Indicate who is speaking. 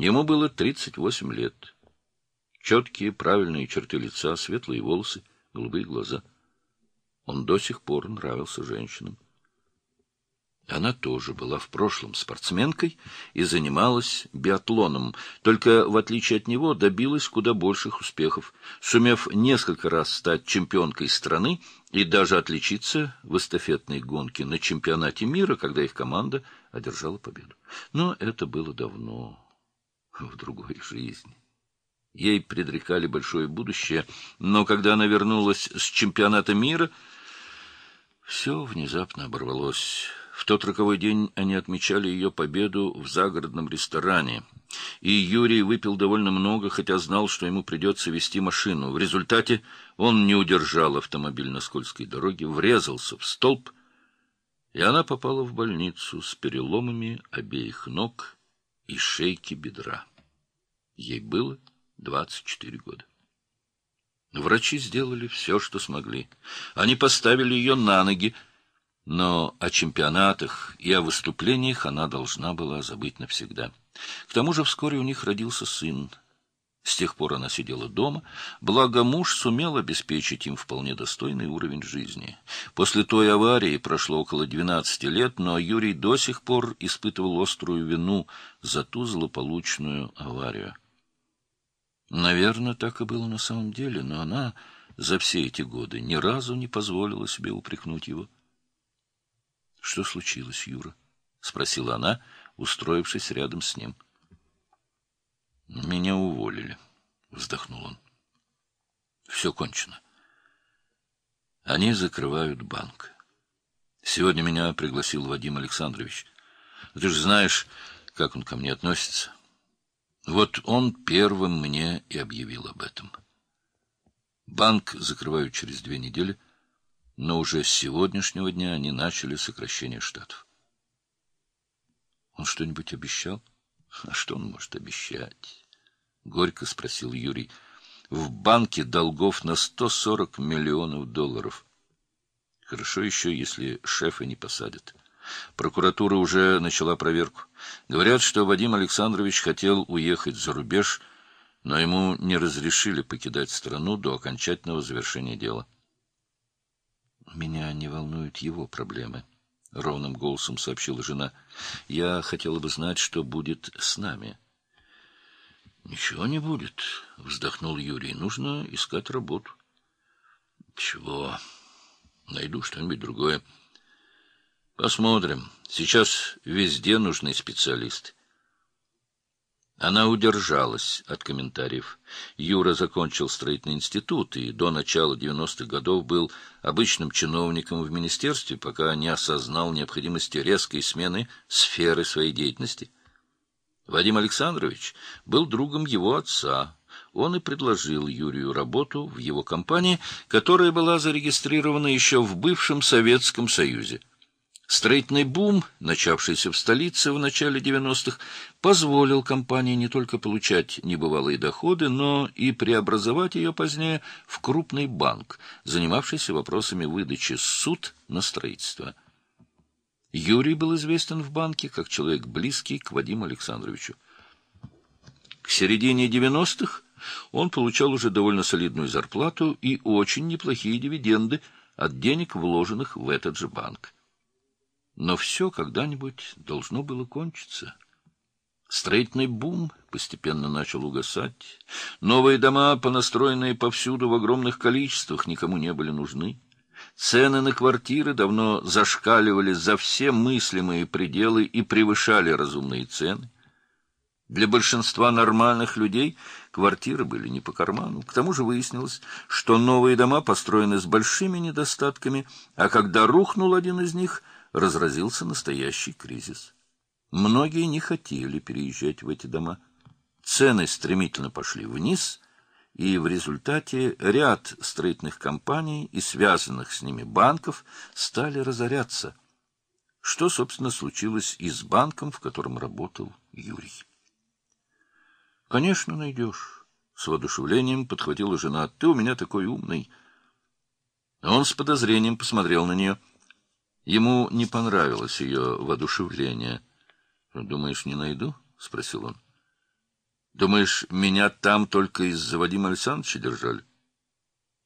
Speaker 1: Ему было 38 лет. Четкие, правильные черты лица, светлые волосы, голубые глаза. Он до сих пор нравился женщинам. Она тоже была в прошлом спортсменкой и занималась биатлоном, только, в отличие от него, добилась куда больших успехов, сумев несколько раз стать чемпионкой страны и даже отличиться в эстафетной гонке на чемпионате мира, когда их команда одержала победу. Но это было давно, в другой жизни. Ей предрекали большое будущее, но когда она вернулась с чемпионата мира, все внезапно оборвалось. В тот роковой день они отмечали ее победу в загородном ресторане. И Юрий выпил довольно много, хотя знал, что ему придется вести машину. В результате он не удержал автомобиль на скользкой дороге, врезался в столб, и она попала в больницу с переломами обеих ног и шейки бедра. Ей было 24 года. Врачи сделали все, что смогли. Они поставили ее на ноги, но о чемпионатах и о выступлениях она должна была забыть навсегда. К тому же вскоре у них родился сын. С тех пор она сидела дома, благо муж сумел обеспечить им вполне достойный уровень жизни. После той аварии прошло около 12 лет, но Юрий до сих пор испытывал острую вину за ту злополучную аварию. Наверное, так и было на самом деле, но она за все эти годы ни разу не позволила себе упрекнуть его. — Что случилось, Юра? — спросила она, устроившись рядом с ним. — Меня уволили, — вздохнул он. — Все кончено. Они закрывают банк. Сегодня меня пригласил Вадим Александрович. Ты же знаешь, как он ко мне относится. Вот он первым мне и объявил об этом. Банк закрывают через две недели — но уже с сегодняшнего дня они начали сокращение штатов. Он что-нибудь обещал? А что он может обещать? Горько спросил Юрий. В банке долгов на 140 миллионов долларов. Хорошо еще, если шефа не посадят. Прокуратура уже начала проверку. Говорят, что Вадим Александрович хотел уехать за рубеж, но ему не разрешили покидать страну до окончательного завершения дела. Меня не волнуют его проблемы, — ровным голосом сообщила жена. — Я хотела бы знать, что будет с нами. — Ничего не будет, — вздохнул Юрий. — Нужно искать работу. — Чего? Найду что-нибудь другое. Посмотрим. Сейчас везде нужны специалисты. Она удержалась от комментариев. Юра закончил строительный институт и до начала 90-х годов был обычным чиновником в министерстве, пока не осознал необходимости резкой смены сферы своей деятельности. Вадим Александрович был другом его отца. Он и предложил Юрию работу в его компании, которая была зарегистрирована еще в бывшем Советском Союзе. Строительный бум, начавшийся в столице в начале 90-х, позволил компании не только получать небывалые доходы, но и преобразовать ее позднее в крупный банк, занимавшийся вопросами выдачи суд на строительство. Юрий был известен в банке как человек близкий к Вадиму Александровичу. К середине 90-х он получал уже довольно солидную зарплату и очень неплохие дивиденды от денег, вложенных в этот же банк. Но все когда-нибудь должно было кончиться. Строительный бум постепенно начал угасать. Новые дома, понастроенные повсюду в огромных количествах, никому не были нужны. Цены на квартиры давно зашкаливали за все мыслимые пределы и превышали разумные цены. Для большинства нормальных людей квартиры были не по карману. К тому же выяснилось, что новые дома построены с большими недостатками, а когда рухнул один из них — разразился настоящий кризис. Многие не хотели переезжать в эти дома. Цены стремительно пошли вниз, и в результате ряд строительных компаний и связанных с ними банков стали разоряться, что, собственно, случилось и с банком, в котором работал Юрий. «Конечно, найдешь». С воодушевлением подхватила жена. «Ты у меня такой умный». Он с подозрением посмотрел на нее — Ему не понравилось ее воодушевление. — Думаешь, не найду? — спросил он. Думаешь, меня там только из-за Вадима Александровича держали?